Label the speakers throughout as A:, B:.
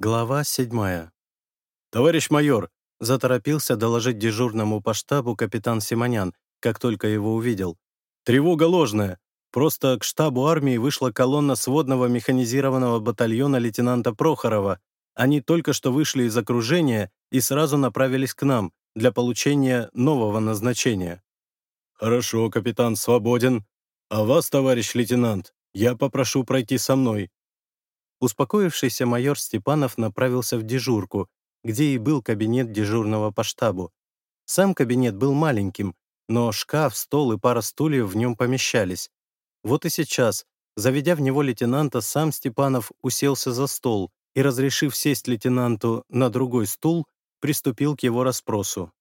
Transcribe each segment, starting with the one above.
A: Глава седьмая. «Товарищ майор!» — заторопился доложить дежурному по штабу капитан Симонян, как только его увидел. «Тревога ложная. Просто к штабу армии вышла колонна сводного механизированного батальона лейтенанта Прохорова. Они только что вышли из окружения и сразу направились к нам для получения нового назначения». «Хорошо, капитан, свободен. А вас, товарищ лейтенант, я попрошу пройти со мной. Успокоившийся майор Степанов направился в дежурку, где и был кабинет дежурного по штабу. Сам кабинет был маленьким, но шкаф, стол и пара стульев в нем помещались. Вот и сейчас, заведя в него лейтенанта, сам Степанов уселся за стол и, разрешив сесть лейтенанту на другой стул, приступил к его расспросу.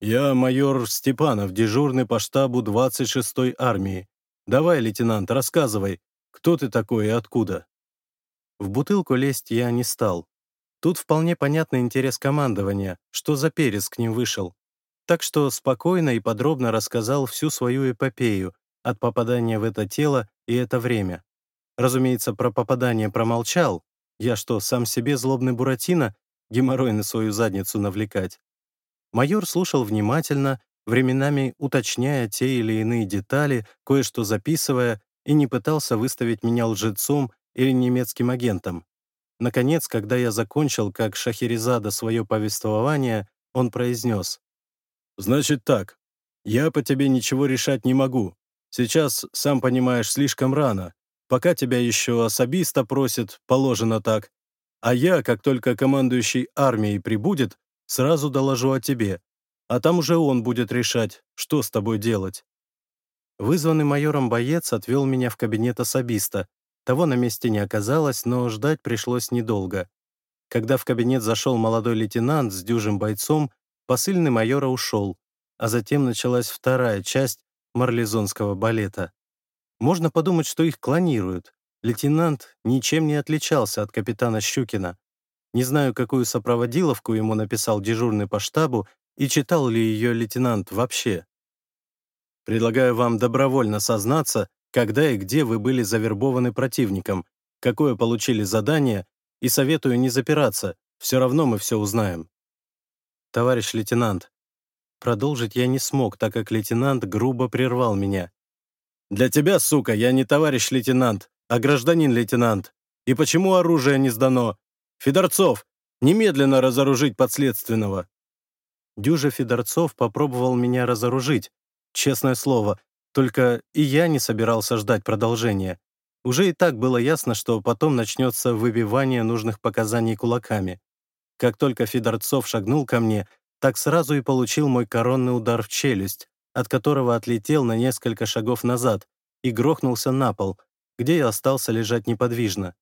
A: «Я майор Степанов, дежурный по штабу 26-й армии. Давай, лейтенант, рассказывай, кто ты такой и откуда?» В бутылку лезть я не стал. Тут вполне понятный интерес командования, что за перец к ним вышел. Так что спокойно и подробно рассказал всю свою эпопею от попадания в это тело и это время. Разумеется, про попадание промолчал. Я что, сам себе злобный Буратино, геморрой на свою задницу навлекать? Майор слушал внимательно, временами уточняя те или иные детали, кое-что записывая, и не пытался выставить меня лжецом или немецким агентом. Наконец, когда я закончил, как Шахерезада, свое повествование, он произнес. «Значит так, я по тебе ничего решать не могу. Сейчас, сам понимаешь, слишком рано. Пока тебя еще особисто просит, положено так. А я, как только командующий армией прибудет, сразу доложу о тебе. А там уже он будет решать, что с тобой делать». Вызванный майором боец отвел меня в кабинет особиста, того на месте не оказалось, но ждать пришлось недолго. Когда в кабинет зашел молодой лейтенант с дюжим бойцом, посыльный майора ушел, а затем началась вторая часть марлезонского балета. Можно подумать, что их клонируют. Лейтенант ничем не отличался от капитана Щукина. Не знаю, какую сопроводиловку ему написал дежурный по штабу и читал ли ее лейтенант вообще. Предлагаю вам добровольно сознаться, когда и где вы были завербованы противником, какое получили задание, и советую не запираться, все равно мы все узнаем. Товарищ лейтенант, продолжить я не смог, так как лейтенант грубо прервал меня. «Для тебя, сука, я не товарищ лейтенант, а гражданин лейтенант. И почему оружие не сдано? Федорцов, немедленно разоружить подследственного!» Дюжа Федорцов попробовал меня разоружить. Честное слово, только и я не собирался ждать продолжения. Уже и так было ясно, что потом начнется выбивание нужных показаний кулаками. Как только Федорцов шагнул ко мне, так сразу и получил мой коронный удар в челюсть, от которого отлетел на несколько шагов назад и грохнулся на пол, где я остался лежать неподвижно.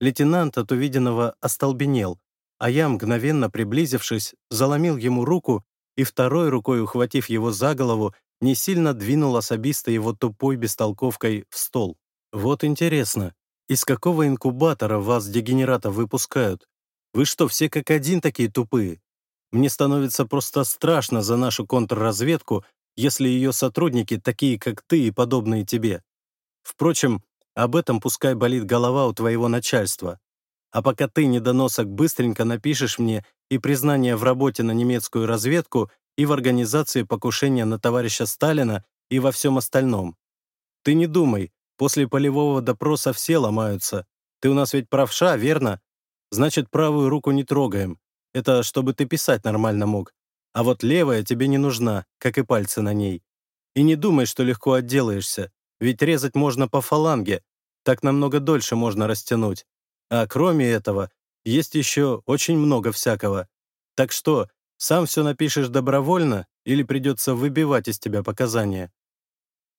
A: Лейтенант от увиденного остолбенел, а я, мгновенно приблизившись, заломил ему руку и второй рукой, ухватив его за голову, не сильно двинул особисто его тупой бестолковкой в стол. Вот интересно, из какого инкубатора вас, дегенерата, выпускают? Вы что, все как один такие тупые? Мне становится просто страшно за нашу контрразведку, если ее сотрудники такие, как ты и подобные тебе. Впрочем, об этом пускай болит голова у твоего начальства. А пока ты, недоносок, быстренько напишешь мне и признание в работе на немецкую разведку, и в организации покушения на товарища Сталина и во всем остальном. Ты не думай, после полевого допроса все ломаются. Ты у нас ведь правша, верно? Значит, правую руку не трогаем. Это чтобы ты писать нормально мог. А вот левая тебе не нужна, как и пальцы на ней. И не думай, что легко отделаешься, ведь резать можно по фаланге, так намного дольше можно растянуть. А кроме этого, есть еще очень много всякого. Так что, сам все напишешь добровольно или придется выбивать из тебя показания?»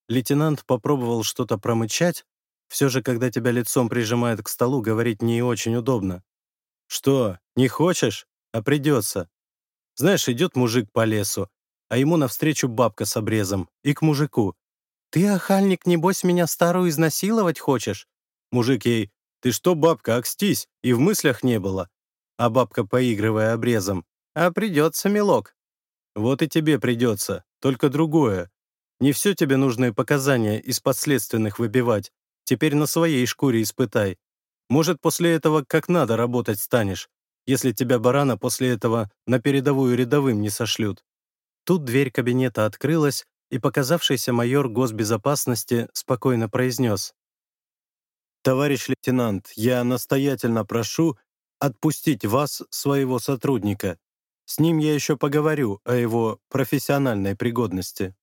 A: Лейтенант попробовал что-то промычать. Все же, когда тебя лицом прижимают к столу, говорить не очень удобно. «Что, не хочешь? А придется. Знаешь, идет мужик по лесу, а ему навстречу бабка с обрезом, и к мужику. «Ты, охальник, небось, меня старую изнасиловать хочешь?» Мужик ей, «Ты что, бабка, окстись, и в мыслях не было». А бабка, поигрывая обрезом, а придется, милок. Вот и тебе придется, только другое. Не все тебе нужные показания из подследственных выбивать. Теперь на своей шкуре испытай. Может, после этого как надо работать станешь, если тебя барана после этого на передовую рядовым не сошлют». Тут дверь кабинета открылась, и показавшийся майор госбезопасности спокойно произнес. «Товарищ лейтенант, я настоятельно прошу отпустить вас, своего сотрудника. С ним я еще поговорю о его профессиональной пригодности».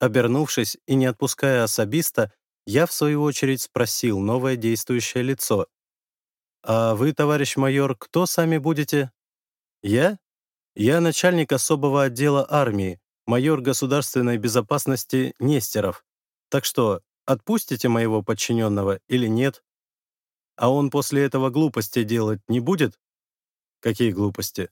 A: Обернувшись и не отпуская особиста, я, в свою очередь, спросил новое действующее лицо. «А вы, товарищ майор, кто сами будете?» «Я? Я начальник особого отдела армии, майор государственной безопасности Нестеров. Так что, отпустите моего подчиненного или нет? А он после этого глупости делать не будет? Какие глупости?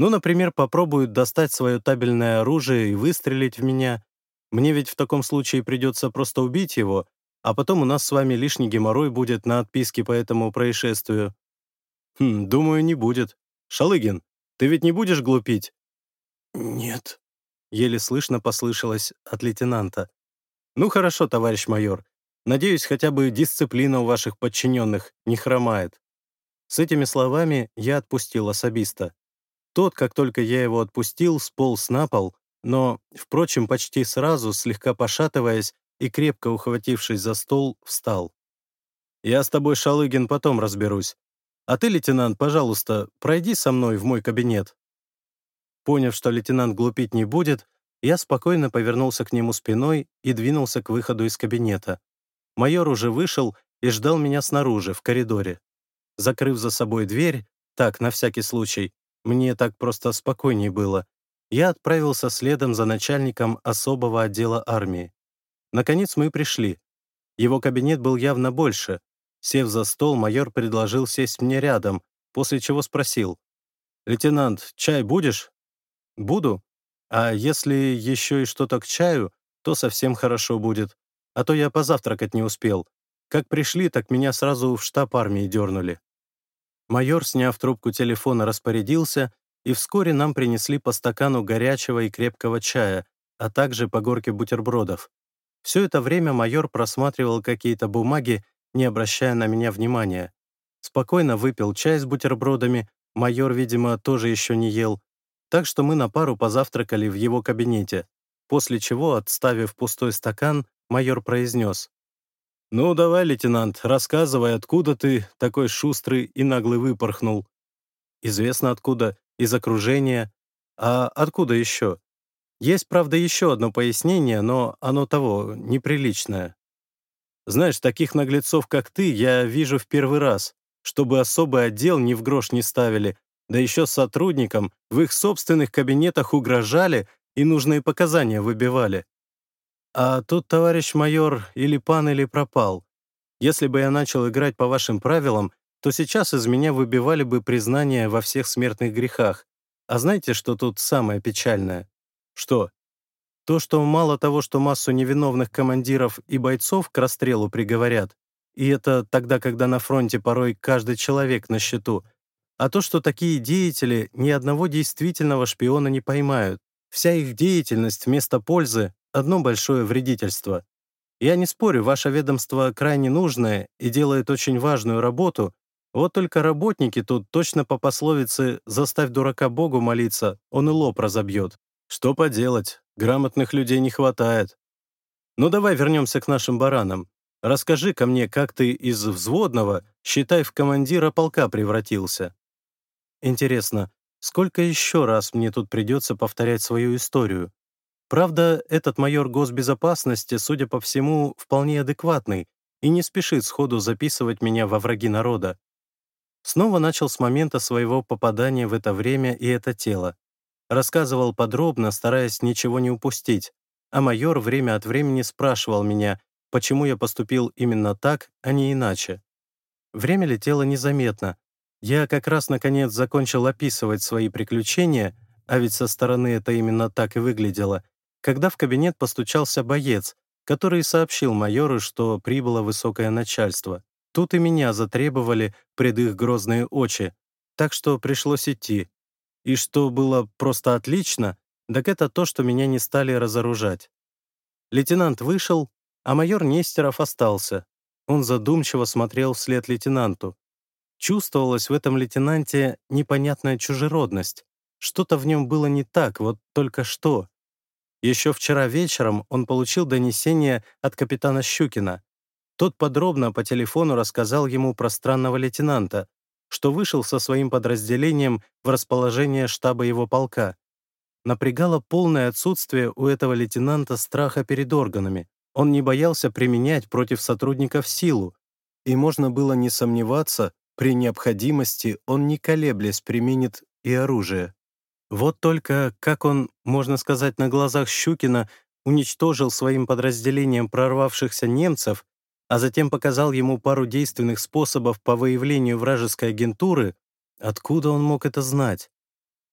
A: Ну, например, попробует достать свое табельное оружие и выстрелить в меня. Мне ведь в таком случае придется просто убить его, а потом у нас с вами лишний геморрой будет на отписке по этому происшествию. Хм, думаю, не будет. Шалыгин, ты ведь не будешь глупить?
B: Нет,
A: еле слышно послышалось от лейтенанта. «Ну хорошо, товарищ майор. Надеюсь, хотя бы дисциплина у ваших подчиненных не хромает». С этими словами я отпустил особиста. Тот, как только я его отпустил, сполз на пол, но, впрочем, почти сразу, слегка пошатываясь и крепко ухватившись за стол, встал. «Я с тобой, Шалыгин, потом разберусь. А ты, лейтенант, пожалуйста, пройди со мной в мой кабинет. Поняв, что лейтенант глупить не будет, я спокойно повернулся к нему спиной и двинулся к выходу из кабинета. Майор уже вышел и ждал меня снаружи, в коридоре. Закрыв за собой дверь, так, на всякий случай, мне так просто спокойнее было, я отправился следом за начальником особого отдела армии. Наконец мы пришли. Его кабинет был явно больше. Сев за стол, майор предложил сесть мне рядом, после чего спросил. «Лейтенант, чай будешь?» «Буду. А если еще и что-то к чаю, то совсем хорошо будет. А то я позавтракать не успел. Как пришли, так меня сразу в штаб армии дернули». Майор, сняв трубку телефона, распорядился, и вскоре нам принесли по стакану горячего и крепкого чая, а также по горке бутербродов. Все это время майор просматривал какие-то бумаги, не обращая на меня внимания. Спокойно выпил чай с бутербродами, майор, видимо, тоже еще не ел, так что мы на пару позавтракали в его кабинете, после чего, отставив пустой стакан, майор произнес. «Ну, давай, лейтенант, рассказывай, откуда ты такой шустрый и наглый выпорхнул?» «Известно откуда, из окружения. А откуда еще?» Есть, правда, еще одно пояснение, но оно того, неприличное. Знаешь, таких наглецов, как ты, я вижу в первый раз, чтобы особый отдел ни в грош не ставили, да еще сотрудникам в их собственных кабинетах угрожали и нужные показания выбивали. А тут, товарищ майор, или пан, или пропал. Если бы я начал играть по вашим правилам, то сейчас из меня выбивали бы признание во всех смертных грехах. А знаете, что тут самое печальное? Что? То, что мало того, что массу невиновных командиров и бойцов к расстрелу приговорят, и это тогда, когда на фронте порой каждый человек на счету, а то, что такие деятели ни одного действительного шпиона не поймают. Вся их деятельность вместо пользы — одно большое вредительство. Я не спорю, ваше ведомство крайне нужное и делает очень важную работу, вот только работники тут точно по пословице «заставь дурака Богу молиться, он и лоб разобьет». Что поделать, грамотных людей не хватает. Ну давай вернемся к нашим баранам. расскажи ко мне, как ты из взводного, считай, в командира полка превратился. Интересно, сколько еще раз мне тут придется повторять свою историю? Правда, этот майор госбезопасности, судя по всему, вполне адекватный и не спешит сходу записывать меня во враги народа. Снова начал с момента своего попадания в это время и это тело. Рассказывал подробно, стараясь ничего не упустить, а майор время от времени спрашивал меня, почему я поступил именно так, а не иначе. Время летело незаметно, я как раз, наконец, закончил описывать свои приключения, а ведь со стороны это именно так и выглядело, когда в кабинет постучался боец, который сообщил майору, что прибыло высокое начальство. Тут и меня затребовали пред их грозные очи, так что пришлось идти. И что было просто отлично, так это то, что меня не стали разоружать. Лейтенант вышел, а майор Нестеров остался. Он задумчиво смотрел вслед лейтенанту. Чувствовалась в этом лейтенанте непонятная чужеродность. Что-то в нем было не так, вот только что. Еще вчера вечером он получил донесение от капитана Щукина. Тот подробно по телефону рассказал ему про странного лейтенанта, что вышел со своим подразделением в расположение штаба его полка. Напрягало полное отсутствие у этого лейтенанта страха перед органами. Он не боялся применять против сотрудников силу, и можно было не сомневаться, при необходимости он не колеблясь применит и оружие. Вот только как он, можно сказать, на глазах Щукина уничтожил своим подразделением прорвавшихся немцев, а затем показал ему пару действенных способов по выявлению вражеской агентуры, откуда он мог это знать?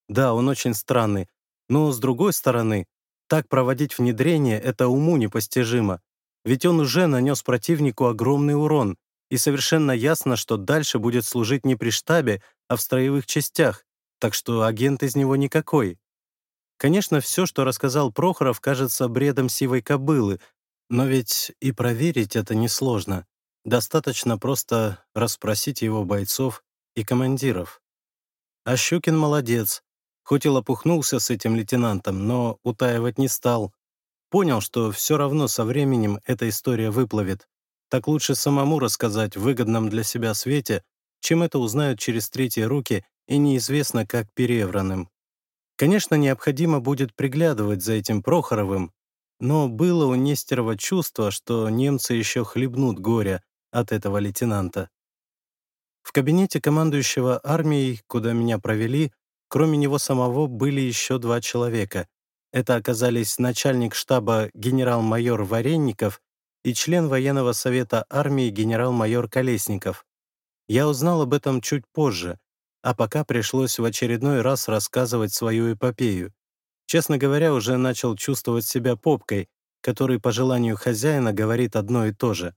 A: Да, он очень странный, но, с другой стороны, так проводить внедрение — это уму непостижимо, ведь он уже нанес противнику огромный урон, и совершенно ясно, что дальше будет служить не при штабе, а в строевых частях, так что агент из него никакой. Конечно, все, что рассказал Прохоров, кажется бредом сивой кобылы, но ведь и проверить это несложно. Достаточно просто расспросить его бойцов и командиров. А Щукин молодец. Хоть и лопухнулся с этим лейтенантом, но утаивать не стал. Понял, что все равно со временем эта история выплывет. Так лучше самому рассказать в выгодном для себя свете, чем это узнают через третьи руки и неизвестно как перевранным. Конечно, необходимо будет приглядывать за этим Прохоровым, но было у Нестерова чувство, что немцы еще хлебнут горя от этого лейтенанта. В кабинете командующего армией, куда меня провели, кроме него самого были еще два человека. Это оказались начальник штаба генерал-майор Варенников и член военного совета армии генерал-майор Колесников. Я узнал об этом чуть позже, а пока пришлось в очередной раз рассказывать свою эпопею. Честно говоря, уже начал чувствовать себя попкой, который по желанию хозяина говорит одно и то же.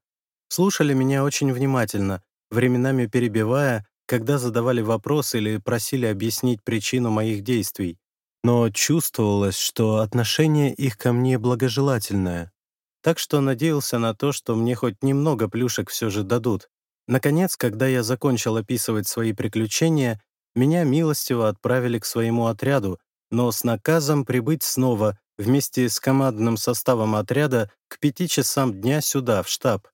A: Слушали меня очень внимательно, временами перебивая, когда задавали вопрос или просили объяснить причину моих действий. Но чувствовалось, что отношение их ко мне благожелательное так что надеялся на то, что мне хоть немного плюшек все же дадут. Наконец, когда я закончил описывать свои приключения, меня милостиво отправили к своему отряду, но с наказом прибыть снова вместе с командным составом отряда к пяти часам дня сюда, в штаб.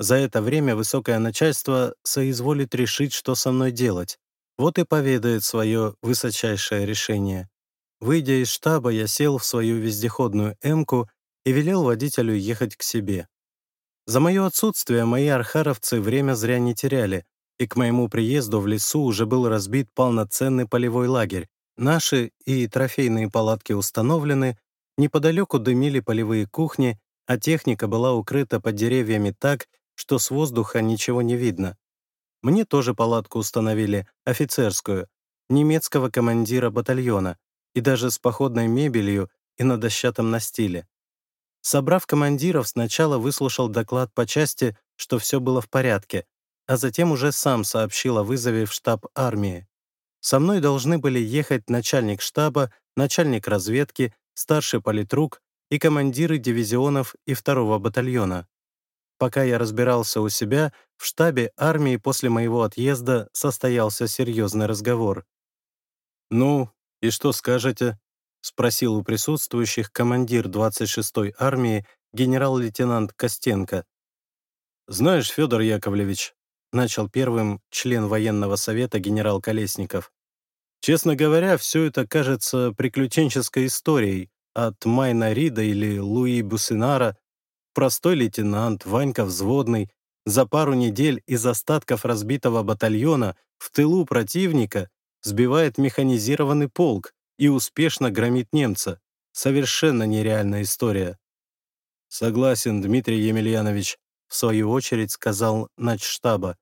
A: За это время высокое начальство соизволит решить, что со мной делать. Вот и поведает свое высочайшее решение. Выйдя из штаба, я сел в свою вездеходную «Эмку» и велел водителю ехать к себе. За мое отсутствие мои архаровцы время зря не теряли, и к моему приезду в лесу уже был разбит полноценный полевой лагерь. Наши и трофейные палатки установлены, неподалеку дымили полевые кухни, а техника была укрыта под деревьями так, что с воздуха ничего не видно. Мне тоже палатку установили, офицерскую, немецкого командира батальона, и даже с походной мебелью и на дощатом настиле. Собрав командиров, сначала выслушал доклад по части, что все было в порядке, а затем уже сам сообщил о вызове в штаб армии. Со мной должны были ехать начальник штаба, начальник разведки, старший политрук и командиры дивизионов и второго батальона. Пока я разбирался у себя, в штабе армии после моего отъезда состоялся серьезный разговор. «Ну, и что скажете?» — спросил у присутствующих командир 26-й армии генерал-лейтенант Костенко. «Знаешь, Федор Яковлевич», — начал первым член военного совета генерал Колесников, «честно говоря, все это кажется приключенческой историей от Майна Рида или Луи Бусинара. Простой лейтенант, Ванька Взводный, за пару недель из остатков разбитого батальона в тылу противника сбивает механизированный полк, и успешно громит немца. Совершенно нереальная история. Согласен, Дмитрий Емельянович, в свою очередь сказал начштаба.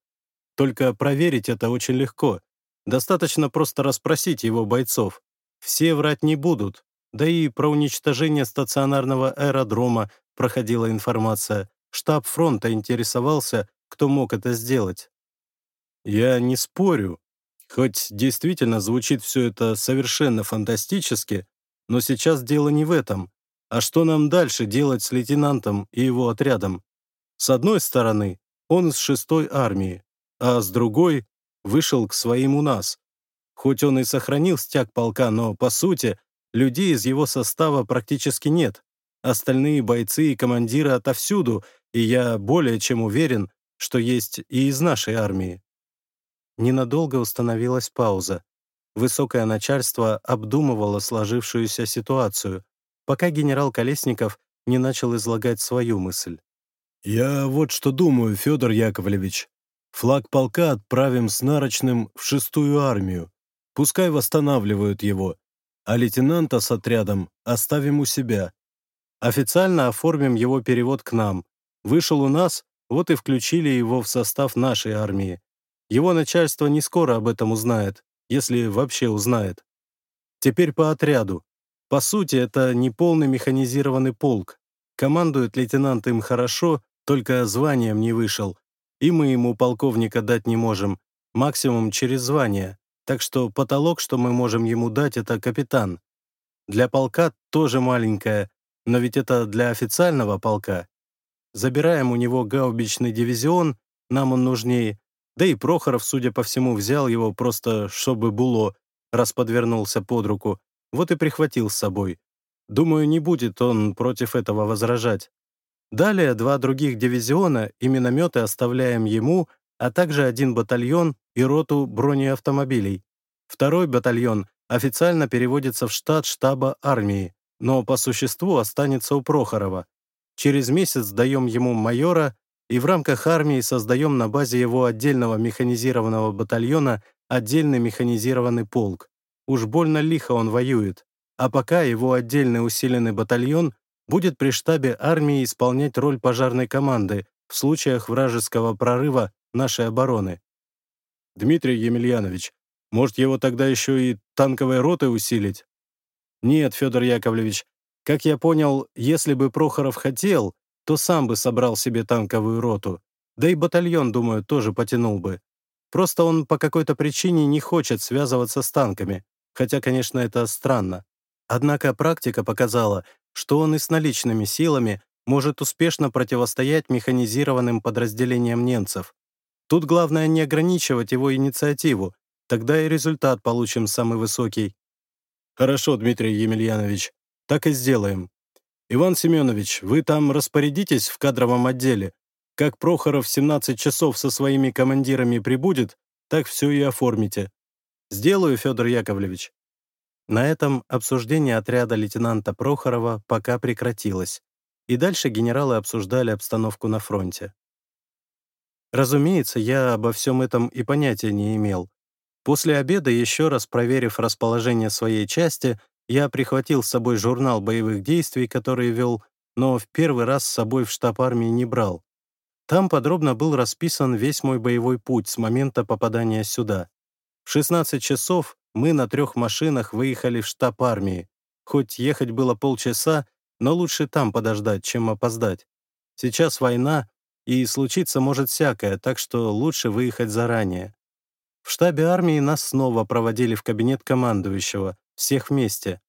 A: Только проверить это очень легко. Достаточно просто расспросить его бойцов. Все врать не будут. Да и про уничтожение стационарного аэродрома проходила информация. Штаб фронта интересовался, кто мог это сделать. Я не спорю, Хоть действительно звучит все это совершенно фантастически, но сейчас дело не в этом. А что нам дальше делать с лейтенантом и его отрядом? С одной стороны, он из шестой армии, а с другой вышел к своим у нас. Хоть он и сохранил стяг полка, но, по сути, людей из его состава практически нет. Остальные бойцы и командиры отовсюду, и я более чем уверен, что есть и из нашей армии. Ненадолго установилась пауза. Высокое начальство обдумывало сложившуюся ситуацию, пока генерал Колесников не начал излагать свою мысль. «Я вот что думаю, Федор Яковлевич. Флаг полка отправим с нарочным в шестую армию. Пускай восстанавливают его, а лейтенанта с отрядом оставим у себя. Официально оформим его перевод к нам. Вышел у нас, вот и включили его в состав нашей армии. Его начальство не скоро об этом узнает, если вообще узнает. Теперь по отряду. По сути, это не полный механизированный полк. Командует лейтенант им хорошо, только званием не вышел. И мы ему полковника дать не можем, максимум через звание. Так что потолок, что мы можем ему дать, это капитан. Для полка тоже маленькая, но ведь это для официального полка. Забираем у него гаубичный дивизион, нам он нужнее, да и Прохоров, судя по всему, взял его просто, чтобы было, раз подвернулся под руку, вот и прихватил с собой. Думаю, не будет он против этого возражать. Далее два других дивизиона и минометы оставляем ему, а также один батальон и роту бронеавтомобилей. Второй батальон официально переводится в штат штаба армии, но по существу останется у Прохорова. Через месяц даем ему майора и в рамках армии создаем на базе его отдельного механизированного батальона отдельный механизированный полк. Уж больно лихо он воюет. А пока его отдельный усиленный батальон будет при штабе армии исполнять роль пожарной команды в случаях вражеского прорыва нашей обороны. Дмитрий Емельянович, может, его тогда еще и танковой ротой усилить? Нет, Федор Яковлевич, как я понял, если бы Прохоров хотел, то сам бы собрал себе танковую роту. Да и батальон, думаю, тоже потянул бы. Просто он по какой-то причине не хочет связываться с танками, хотя, конечно, это странно. Однако практика показала, что он и с наличными силами может успешно противостоять механизированным подразделениям немцев. Тут главное не ограничивать его инициативу, тогда и результат получим самый высокий. Хорошо, Дмитрий Емельянович, так и сделаем. «Иван Семенович, вы там распорядитесь в кадровом отделе. Как Прохоров в 17 часов со своими командирами прибудет, так все и оформите. Сделаю, Федор Яковлевич». На этом обсуждение отряда лейтенанта Прохорова пока прекратилось, и дальше генералы обсуждали обстановку на фронте. Разумеется, я обо всем этом и понятия не имел. После обеда, еще раз проверив расположение своей части, я прихватил с собой журнал боевых действий, который вел, но в первый раз с собой в штаб армии не брал. Там подробно был расписан весь мой боевой путь с момента попадания сюда. В 16 часов мы на трех машинах выехали в штаб армии. Хоть ехать было полчаса, но лучше там подождать, чем опоздать. Сейчас война, и случиться может всякое, так что лучше выехать заранее. В штабе армии нас снова проводили в кабинет командующего, всех вместе.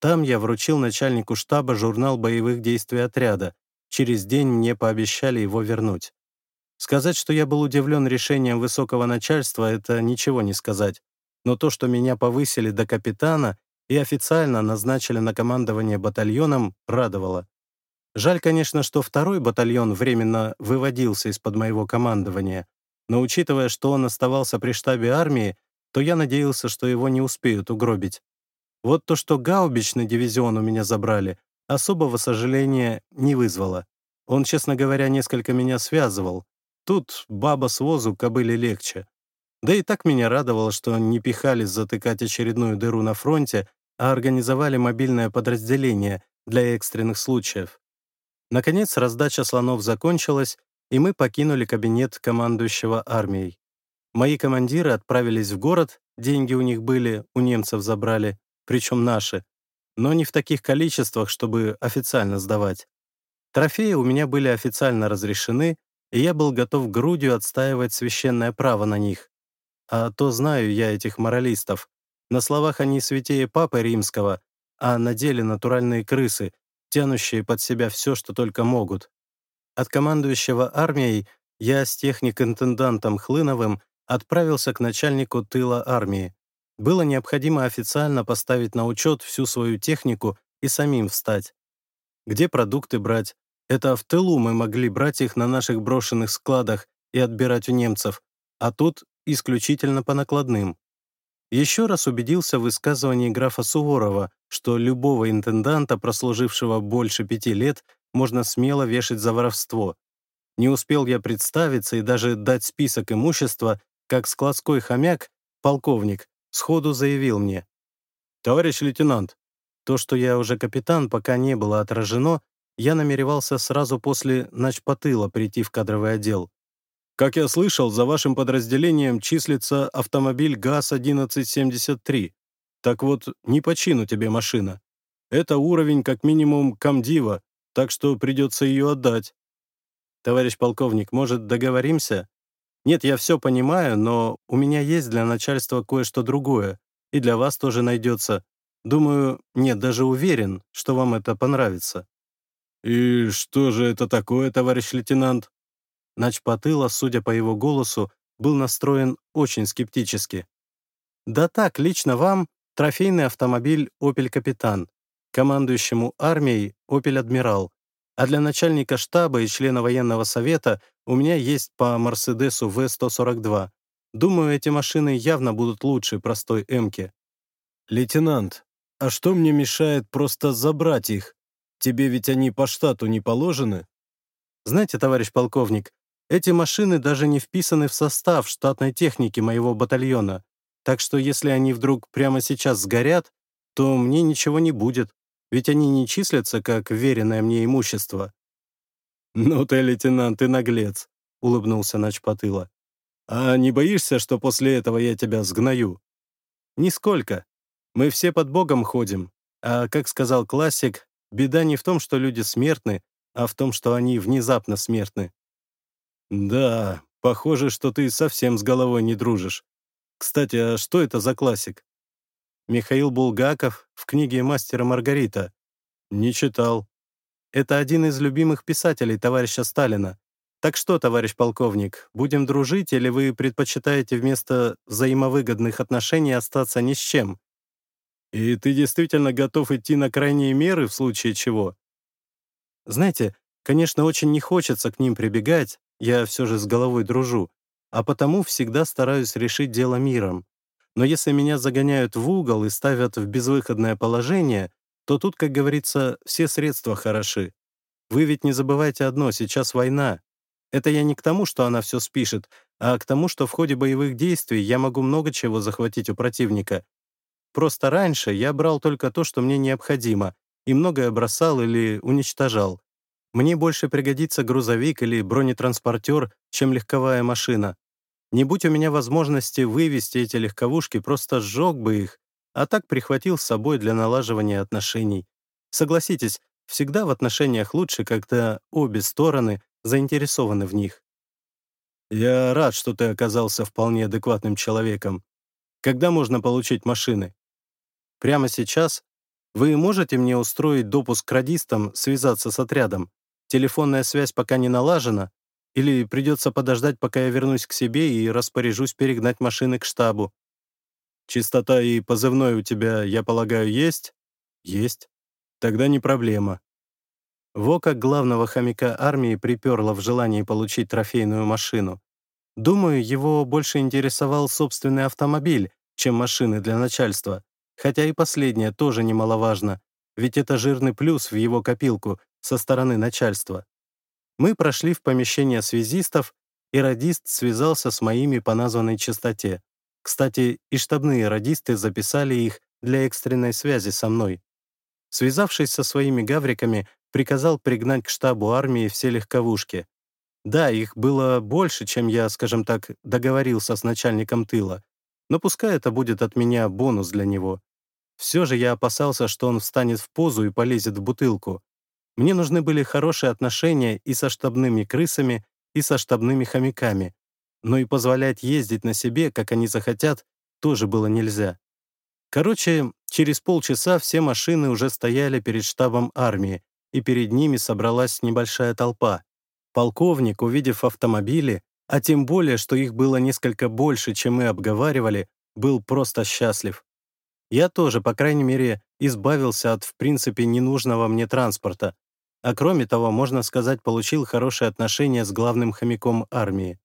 A: Там я вручил начальнику штаба журнал боевых действий отряда. Через день мне пообещали его вернуть. Сказать, что я был удивлен решением высокого начальства, это ничего не сказать. Но то, что меня повысили до капитана и официально назначили на командование батальоном, радовало. Жаль, конечно, что второй батальон временно выводился из-под моего командования, но учитывая, что он оставался при штабе армии, то я надеялся, что его не успеют угробить. Вот то, что гаубичный дивизион у меня забрали, особого сожаления не вызвало. Он, честно говоря, несколько меня связывал. Тут баба с возу кобыле легче. Да и так меня радовало, что не пихались затыкать очередную дыру на фронте, а организовали мобильное подразделение для экстренных случаев. Наконец, раздача слонов закончилась, и мы покинули кабинет командующего армией. Мои командиры отправились в город, деньги у них были, у немцев забрали, причем наши, но не в таких количествах, чтобы официально сдавать. Трофеи у меня были официально разрешены, и я был готов грудью отстаивать священное право на них. А то знаю я этих моралистов. На словах они святее Папы Римского, а на деле натуральные крысы, тянущие под себя все, что только могут. От командующего армией я с техник-интендантом Хлыновым отправился к начальнику тыла армии. Было необходимо официально поставить на учет всю свою технику и самим встать. Где продукты брать? Это в тылу мы могли брать их на наших брошенных складах и отбирать у немцев, а тут исключительно по накладным. Еще раз убедился в высказывании графа Суворова, что любого интенданта, прослужившего больше пяти лет, можно смело вешать за воровство. Не успел я представиться и даже дать список имущества, как складской хомяк, полковник, сходу заявил мне. «Товарищ лейтенант, то, что я уже капитан, пока не было отражено, я намеревался сразу после начпотыла прийти в кадровый отдел. Как я слышал, за вашим подразделением числится автомобиль ГАЗ-1173. Так вот, не почину тебе машина. Это уровень как минимум комдива, так что придется ее отдать. Товарищ полковник, может, договоримся? Нет, я все понимаю, но у меня есть для начальства кое-что другое, и для вас тоже найдется. Думаю, нет, даже уверен, что вам это понравится. «И что же это такое, товарищ лейтенант?» Начпотыла, судя по его голосу, был настроен очень скептически. «Да так, лично вам трофейный автомобиль «Опель Капитан», командующему армией «Опель Адмирал», а для начальника штаба и члена военного совета у меня есть по Мерседесу В-142. Думаю, эти машины явно будут лучше простой «Эмки». «Лейтенант, а что мне мешает просто забрать их? Тебе ведь они по штату не положены?» «Знаете, товарищ полковник, эти машины даже не вписаны в состав штатной техники моего батальона, так что если они вдруг прямо сейчас сгорят, то мне ничего не будет, ведь они не числятся как веренное мне имущество». «Ну ты, лейтенант, ты наглец», — улыбнулся Начпотыла. «А не боишься, что после этого я тебя сгною?» «Нисколько. Мы все под Богом ходим, а, как сказал классик, беда не в том, что люди смертны, а в том, что они внезапно смертны. Да, похоже, что ты совсем с головой не дружишь. Кстати, а что это за классик? Михаил Булгаков в книге «Мастера Маргарита». Не читал. Это один из любимых писателей товарища Сталина. Так что, товарищ полковник, будем дружить или вы предпочитаете вместо взаимовыгодных отношений остаться ни с чем? И ты действительно готов идти на крайние меры в случае чего? Знаете, конечно, очень не хочется к ним прибегать, я все же с головой дружу, а потому всегда стараюсь решить дело миром. Но если меня загоняют в угол и ставят в безвыходное положение, то тут, как говорится, все средства хороши. Вы ведь не забывайте одно, сейчас война. Это я не к тому, что она все спишет, а к тому, что в ходе боевых действий я могу много чего захватить у противника, Просто раньше я брал только то, что мне необходимо, и многое бросал или уничтожал. Мне больше пригодится грузовик или бронетранспортер, чем легковая машина. Не будь у меня возможности вывести эти легковушки, просто сжег бы их, а так прихватил с собой для налаживания отношений. Согласитесь, всегда в отношениях лучше, когда обе стороны заинтересованы в них. Я рад, что ты оказался вполне адекватным человеком. Когда можно получить машины? Прямо сейчас вы можете мне устроить допуск к радистам, связаться с отрядом? Телефонная связь пока не налажена? Или придется подождать, пока я вернусь к себе и распоряжусь перегнать машины к штабу? Чистота и позывной у тебя, я полагаю, есть? Есть. Тогда не проблема. Во как главного хомяка армии приперло в желании получить трофейную машину. Думаю, его больше интересовал собственный автомобиль, чем машины для начальства. Хотя и последнее тоже немаловажно, ведь это жирный плюс в его копилку со стороны начальства. Мы прошли в помещение связистов, и радист связался с моими по названной частоте. Кстати, и штабные радисты записали их для экстренной связи со мной. Связавшись со своими гавриками, приказал пригнать к штабу армии все легковушки. Да, их было больше, чем я, скажем так, договорился с начальником тыла, но пускай это будет от меня бонус для него. Все же я опасался, что он встанет в позу и полезет в бутылку. Мне нужны были хорошие отношения и со штабными крысами, и со штабными хомяками. Но и позволять ездить на себе, как они захотят, тоже было нельзя. Короче, через полчаса все машины уже стояли перед штабом армии, и перед ними собралась небольшая толпа. Полковник, увидев автомобили, а тем более, что их было несколько больше, чем мы обговаривали, был просто счастлив. Я тоже, по крайней мере, избавился от, в принципе, ненужного мне транспорта, а кроме того, можно сказать, получил хорошие отношения с главным хомяком армии.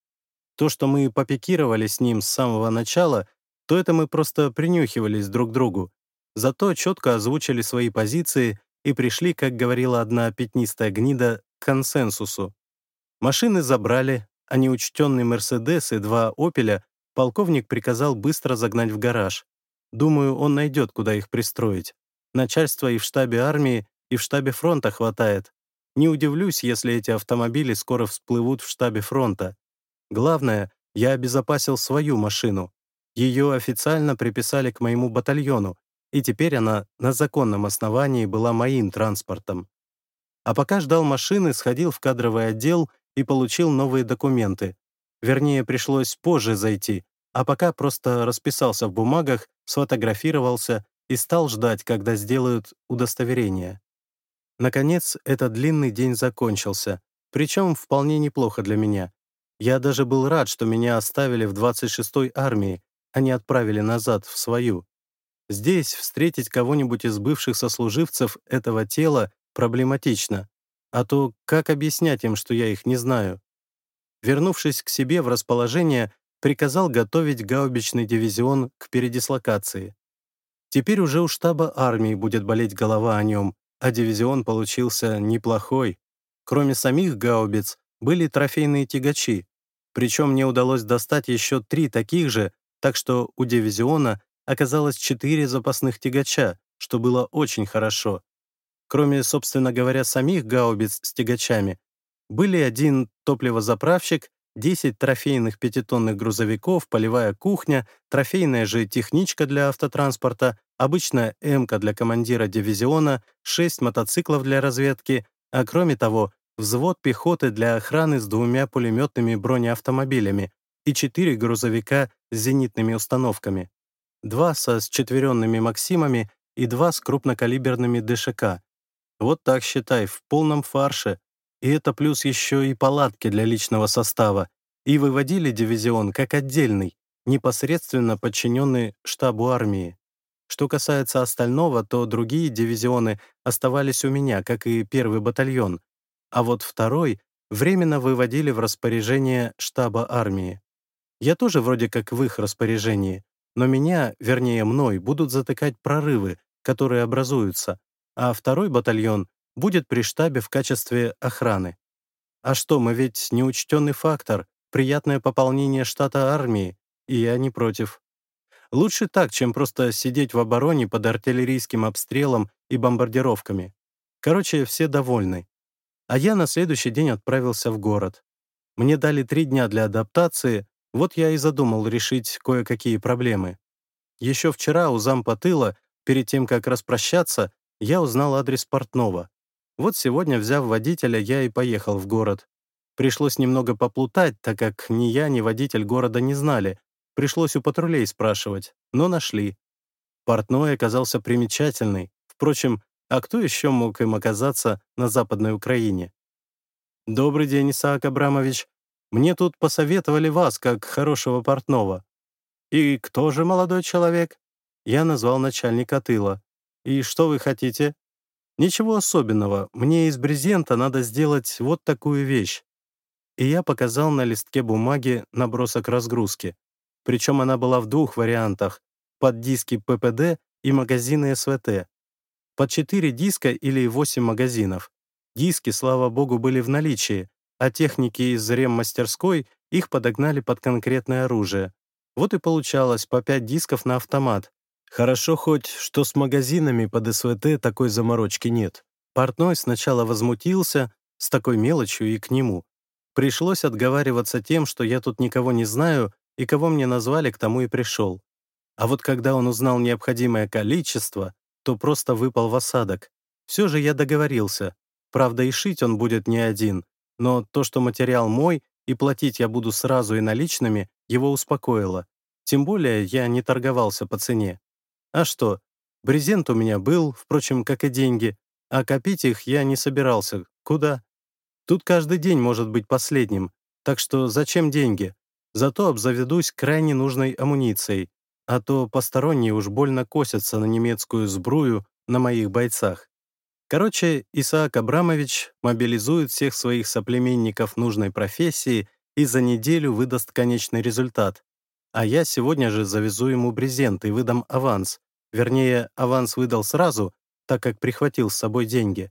A: То, что мы попикировали с ним с самого начала, то это мы просто принюхивались друг к другу, зато четко озвучили свои позиции и пришли, как говорила одна пятнистая гнида, к консенсусу. Машины забрали, а неучтенный «Мерседес» и два «Опеля» полковник приказал быстро загнать в гараж. Думаю, он найдет, куда их пристроить. Начальства и в штабе армии, и в штабе фронта хватает. Не удивлюсь, если эти автомобили скоро всплывут в штабе фронта. Главное, я обезопасил свою машину. Ее официально приписали к моему батальону, и теперь она на законном основании была моим транспортом. А пока ждал машины, сходил в кадровый отдел и получил новые документы. Вернее, пришлось позже зайти, а пока просто расписался в бумагах, сфотографировался и стал ждать, когда сделают удостоверение. Наконец, этот длинный день закончился, причем вполне неплохо для меня. Я даже был рад, что меня оставили в 26-й армии, а не отправили назад, в свою. Здесь встретить кого-нибудь из бывших сослуживцев этого тела проблематично, а то как объяснять им, что я их не знаю? Вернувшись к себе в расположение, приказал готовить гаубичный дивизион к передислокации. Теперь уже у штаба армии будет болеть голова о нем, а дивизион получился неплохой. Кроме самих гаубиц, были трофейные тягачи, причем мне удалось достать еще три таких же, так что у дивизиона оказалось четыре запасных тягача, что было очень хорошо. Кроме, собственно говоря, самих гаубиц с тягачами, были один топливозаправщик 10 трофейных пятитонных грузовиков, полевая кухня, трофейная же техничка для автотранспорта, обычная МК для командира дивизиона, 6 мотоциклов для разведки, а кроме того, взвод пехоты для охраны с двумя пулеметными бронеавтомобилями и 4 грузовика с зенитными установками, два со счетверенными «Максимами» и два с крупнокалиберными ДШК. Вот так считай, в полном фарше, и это плюс еще и палатки для личного состава. И выводили дивизион как отдельный, непосредственно подчиненный штабу армии. Что касается остального, то другие дивизионы оставались у меня, как и первый батальон, а вот второй временно выводили в распоряжение штаба армии. Я тоже вроде как в их распоряжении, но меня, вернее мной, будут затыкать прорывы, которые образуются, а второй батальон будет при штабе в качестве охраны. А что, мы ведь неучтенный фактор, приятное пополнение штата армии, и я не против. Лучше так, чем просто сидеть в обороне под артиллерийским обстрелом и бомбардировками. Короче, все довольны. А я на следующий день отправился в город. Мне дали три дня для адаптации, вот я и задумал решить кое-какие проблемы. Еще вчера у зампа тыла, перед тем, как распрощаться, я узнал адрес портного. Вот сегодня, взяв водителя, я и поехал в город. Пришлось немного поплутать, так как ни я, ни водитель города не знали. Пришлось у патрулей спрашивать, но нашли. Портной оказался примечательный. Впрочем, а кто еще мог им оказаться на Западной Украине? «Добрый день, Исаак Абрамович. Мне тут посоветовали вас, как хорошего портного». «И кто же молодой человек?» Я назвал начальника тыла. «И что вы хотите?» Ничего особенного, мне из брезента надо сделать вот такую вещь. И я показал на листке бумаги набросок разгрузки. Причем она была в двух вариантах — под диски ППД и магазины СВТ. Под 4 диска или 8 магазинов. Диски, слава богу, были в наличии, а техники из реммастерской их подогнали под конкретное оружие. Вот и получалось по 5 дисков на автомат, Хорошо хоть, что с магазинами под СВТ такой заморочки нет. Портной сначала возмутился с такой мелочью и к нему. Пришлось отговариваться тем, что я тут никого не знаю, и кого мне назвали, к тому и пришел. А вот когда он узнал необходимое количество, то просто выпал в осадок. Все же я договорился. Правда, и шить он будет не один, но то, что материал мой, и платить я буду сразу и наличными, его успокоило. Тем более я не торговался по цене. А что, брезент у меня был, впрочем, как и деньги, а копить их я не собирался. Куда? Тут каждый день может быть последним, Так что зачем деньги? Зато обзаведусь крайне нужной амуницией, а то посторонние уж больно косятся на немецкую сбрую на моих бойцах. Короче, Исаак Абрамович мобилизует всех своих соплеменников нужной профессии и за неделю выдаст конечный результат. А я сегодня же завезу ему брезент и выдам аванс. Вернее, аванс выдал сразу, так как прихватил с собой деньги.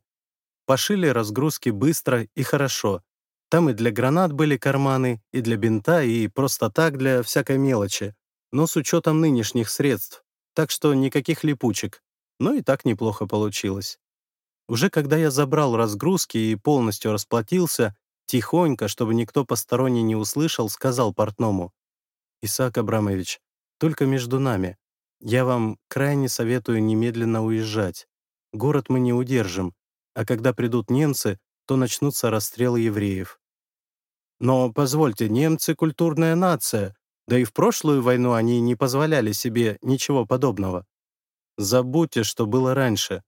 A: Пошили разгрузки быстро и хорошо. Там и для гранат были карманы, и для бинта, и просто так для всякой мелочи. Но с учетом нынешних средств. Так что никаких липучек. Но и так неплохо получилось. Уже когда я забрал разгрузки и полностью расплатился, тихонько, чтобы никто посторонний не услышал, сказал портному. «Исаак Абрамович, только между нами. Я вам крайне советую немедленно уезжать. Город мы не удержим, а когда придут немцы, то начнутся расстрелы евреев». «Но, позвольте, немцы — культурная нация, да и в прошлую войну они не позволяли себе ничего подобного. Забудьте, что было раньше.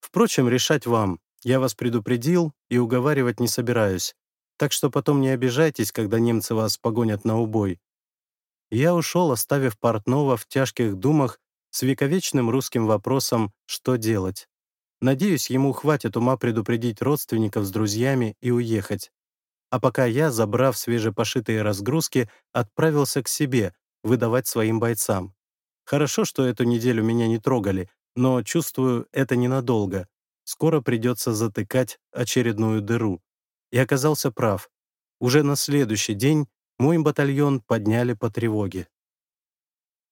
A: Впрочем, решать вам. Я вас предупредил и уговаривать не собираюсь. Так что потом не обижайтесь, когда немцы вас погонят на убой. Я ушел, оставив портного в тяжких думах с вековечным русским вопросом «что делать?». Надеюсь, ему хватит ума предупредить родственников с друзьями и уехать. А пока я, забрав свежепошитые разгрузки, отправился к себе, выдавать своим бойцам. Хорошо, что эту неделю меня не трогали, но чувствую, это ненадолго. Скоро придется затыкать очередную дыру. И оказался прав. Уже на следующий день мой батальон подняли по тревоге.